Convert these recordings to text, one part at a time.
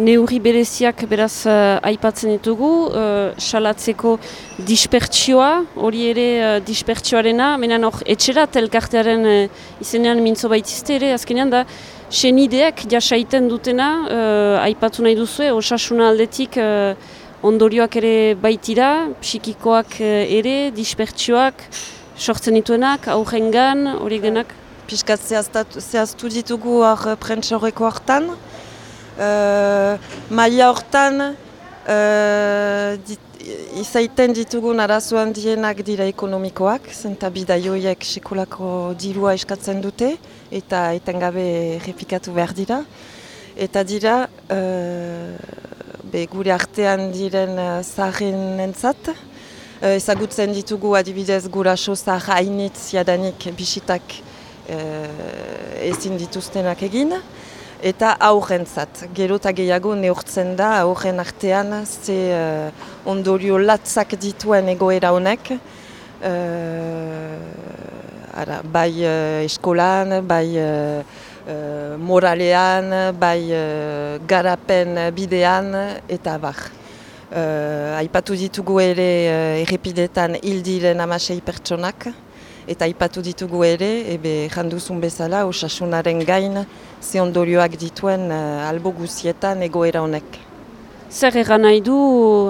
neurri bereziak beraz uh, aipatzen ditugu, uh, salatzeko dispertsioa, hori ere uh, dispertsioarena, menan hor etxera telkartearen uh, izenean mintzo baitizte ere, azkenean da, senideak jasaiten dutena, uh, aipatu nahi duzu, osasuna aldetik uh, ondorioak ere baitira, psikikoak ere, dispertsioak, sortzen dituenak, aurrengan, hori denak? Piskat zehaztu ditugu hor prentsa horreko hartan. Uh, maia hortan, uh, dit, izaiten ditugun arazoan dienak dira ekonomikoak, zenta bidaioiek sekolako dirua eskatzen dute, eta etengabe repikatu behar dira. Eta dira, uh, be, gure artean diren uh, zaharren entzat, Uh, ezagutzen ditugu adibidez guraso zahar hainitz jadanik bisitak uh, ezin dituztenak egin. Eta aurrentzat, gero eta gehiago neurtzen da aurren artean ze uh, ondorio latzak dituen egoera honek. ara, bai eskolan, bai moralean, bai garapen bidean eta bar. Uh, aipatu ditugu ere uh, errepidetan hildiren amasei pertsonak, eta aipatu ditugu ere, ebe janduzun bezala, osasunaren gain, ze ondorioak dituen uh, albo guzietan egoera honek. Zer egan nahi du,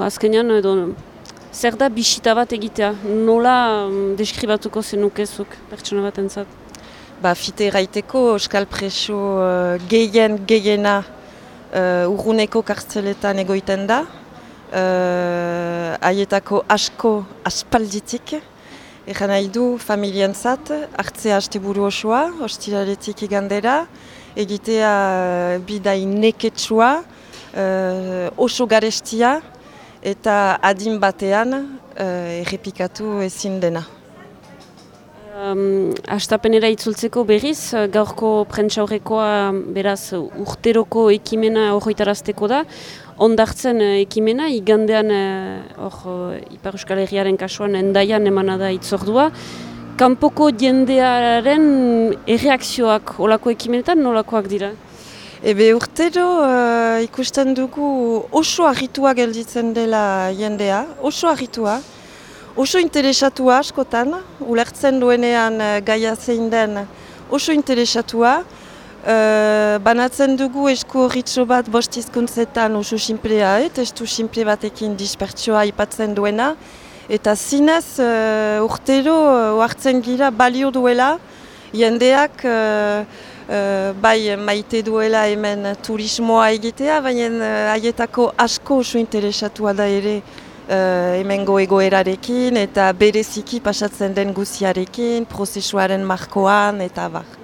azkenean, edo, zer da bisita bat egitea? Nola um, deskribatuko zenukezuk pertsona bat entzat? Ba, fite erraiteko, Euskal Preso uh, gehien, gehiena uh, urruneko kartzeletan egoiten da, uh, aietako asko aspalditik. Egan nahi du familien zat, hartzea haste buru osoa, hostilaletik igandera, egitea uh, bidai neketsua, uh, oso garestia, eta adin batean uh, errepikatu ezin dena. Um, Astapenera itzultzeko berriz, gaurko prentsaurrekoa beraz urteroko ekimena horretarazteko da ondartzen uh, ekimena, igandean uh, uh, Ipar Euskal Herriaren kasuan endaian emana da itzordua. Kanpoko jendearen erreakzioak olako ekimenetan nolakoak dira? Ebe urtero uh, ikusten dugu oso agitua gelditzen dela jendea, oso agitua, oso interesatua askotan, ulertzen duenean gaia zein den oso interesatua, Uh, banatzen dugu esku horritxo bat bost izkuntzetan oso simplea, eh? testu simple batekin dispertsioa ipatzen duena. Eta zinez uh, urtero uh, gira balio duela, jendeak uh, uh, bai maite duela hemen turismoa egitea, baina haietako asko oso interesatua da ere uh, hemen goegoerarekin eta bereziki pasatzen den guziarekin, prozesuaren markoan eta bar.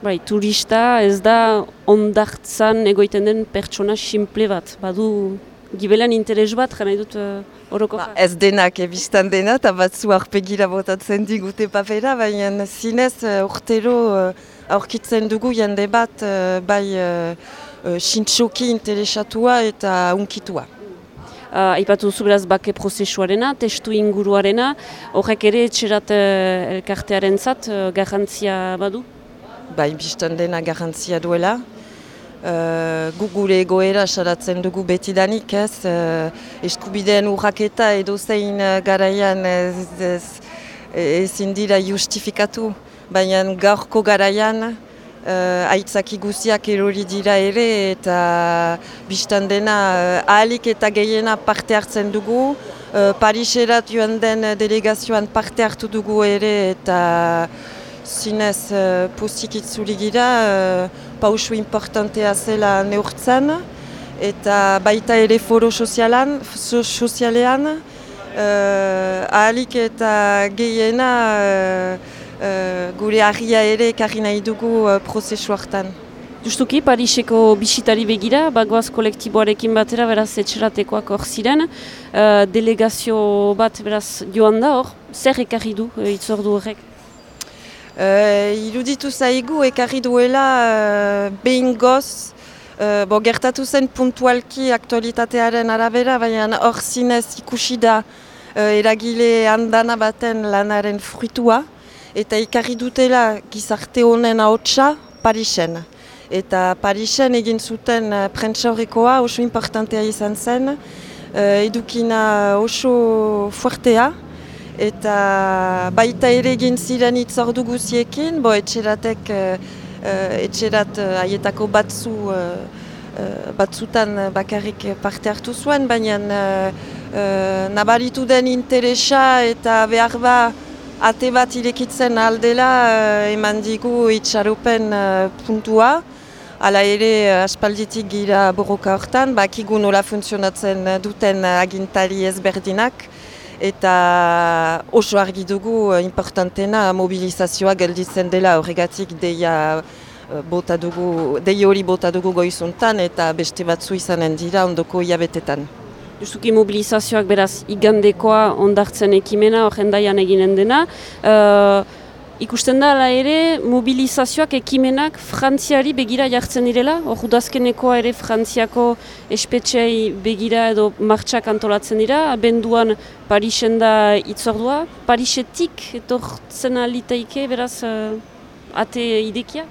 Bai, turista ez da ondartzan egoiten den pertsona simple bat. Badu gibelan interes bat, jana dut uh, oroko ba, Ez denak ebistan dena, eta batzu arpegira botatzen digute papera, baina zinez uh, urtero uh, aurkitzen dugu jende bat uh, bai uh, uh, interesatua eta unkitua. Uh, Aipatu duzu beraz bake prozesuarena, testu inguruarena, horrek ere etxerat uh, elkartearen zat, uh, garrantzia badu? Bai biztan dena garantzia duela. Uh, gu gure egoera saratzen dugu betidanik ez, uh, eskubideen urraketa edo zein uh, garaian ez, ezin dira justifikatu, baina gaurko garaian uh, aitzaki guziak erori dira ere eta biztan dena uh, ahalik eta gehiena parte hartzen dugu, uh, Pariserat joan den delegazioan parte hartu dugu ere eta zinez uh, pozik itzuli gira, uh, pausu importantea zela neurtzen, eta baita ere foro sozialan, so, sozialean, uh, ahalik eta gehiena uh, gure ahia ere ekarri nahi dugu prozesu hartan. Justuki, Pariseko bisitari begira, bagoaz kolektiboarekin batera, beraz, etxeratekoak hor ziren. Uh, delegazio bat, beraz, joan da hor, zer ekarri du, itzordu horrek? Uh, iruditu zaigu ekarri duela uh, behin goz, uh, gertatu zen puntualki aktualitatearen arabera, baina hor zinez ikusi da uh, eragile handana baten lanaren fruitua, eta ekarri dutela gizarte honen ahotsa Parisen. Eta Parisen egin zuten uh, prentsa horrekoa oso importantea izan zen, uh, edukina oso fuertea, eta baita ere egin ziren itzordu guziekin, bo etxeratek, uh, uh, etxerat uh, batzu, uh, batzutan bakarrik parte hartu zuen, baina nabaritu den interesa eta behar ba ate bat irekitzen aldela eman digu itxarupen uh, puntua. Hala ere, aspalditik gira borroka hortan, bakigu nola funtzionatzen duten agintari ezberdinak, eta oso argi dugu importantena mobilizazioa gelditzen dela horregatik deia bota dugu, dei hori bota dugu goizuntan eta beste batzu izanen dira ondoko hilabetetan. Justuki mobilizazioak beraz igandekoa ondartzen ekimena horrendaian eginen dena. Uh, ikusten da ala ere mobilizazioak ekimenak frantziari begira jartzen direla? Hor udazkenekoa ere frantziako espetxei begira edo martxak antolatzen dira? Abenduan Parisen da itzordua? Parisetik etortzen aliteike beraz uh, ate idekia?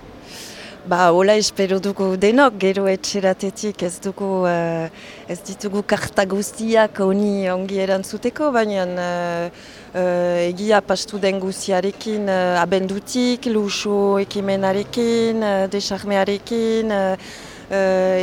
Ba, hola espero dugu denok, gero etxeratetik ez dugu, uh, ez ditugu karta guztiak honi ongi erantzuteko, baina uh, uh, egia pastu den guztiarekin uh, abendutik, luxo ekimenarekin, uh, desarmearekin, uh,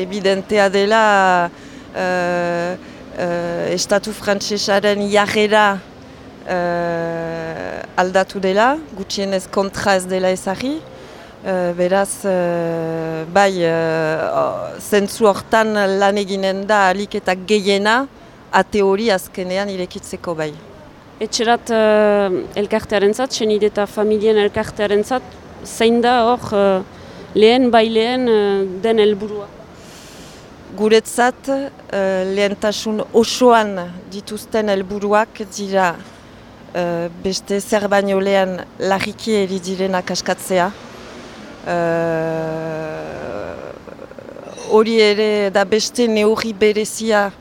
evidentea dela uh, uh, estatu frantzesaren jarrera uh, aldatu dela, gutxienez kontra ez dela ezari. Uh, beraz, uh, bai, uh, zentzu hortan lan eginen da alik eta gehiena, ate hori azkenean irekitzeko bai. Etxerat uh, elkartearen zat, senide eta familien elkartearen zat, zein da hor uh, lehen bai lehen uh, den helburua? Guretzat uh, lehentasun osoan dituzten helburuak dira uh, beste zer baino lehen larriki eri direnak askatzea. Eh, hori ere da beste neurri berezia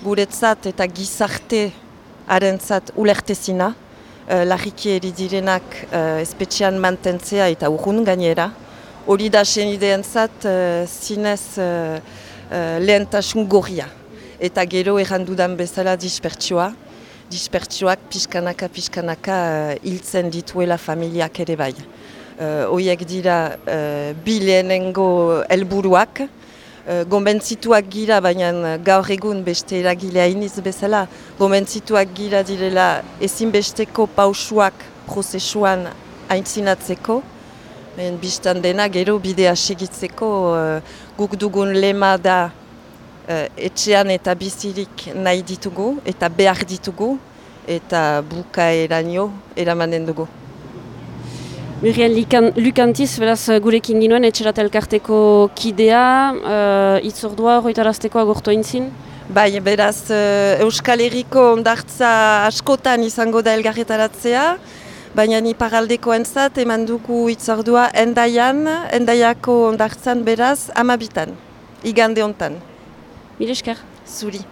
guretzat eta gizarte harentzat ulertezina. Uh, Larriki eri direnak uh, espetxean mantentzea eta urrun gainera. Hori da sen ideentzat uh, zinez uh, uh, lehentasun gorria. Eta gero errandudan bezala dispertsioa. Dispertsioak pixkanaka pixkanaka hiltzen dituela familiak ere bai uh, dira uh, bi lehenengo helburuak. Uh, Gomentzituak gira, baina gaur egun beste eragilea iniz bezala, gomentzituak gira direla ezinbesteko pausuak prozesuan aintzinatzeko. Ben, biztan dena gero bidea segitzeko uh, guk dugun lema da uh, etxean eta bizirik nahi ditugu eta behar ditugu eta buka eranio eramanen dugu. Muriel Lukantiz, beraz gurekin ginoen, etxerat elkarteko kidea, uh, itzordua horretarazteko agortu eintzin? Bai, beraz uh, Euskal Herriko ondartza askotan izango da elgarretaratzea, baina ni paraldeko entzat eman dugu itzordua endaian, endaiako ondartzan beraz amabitan, igande hontan. Mire esker. Zuri.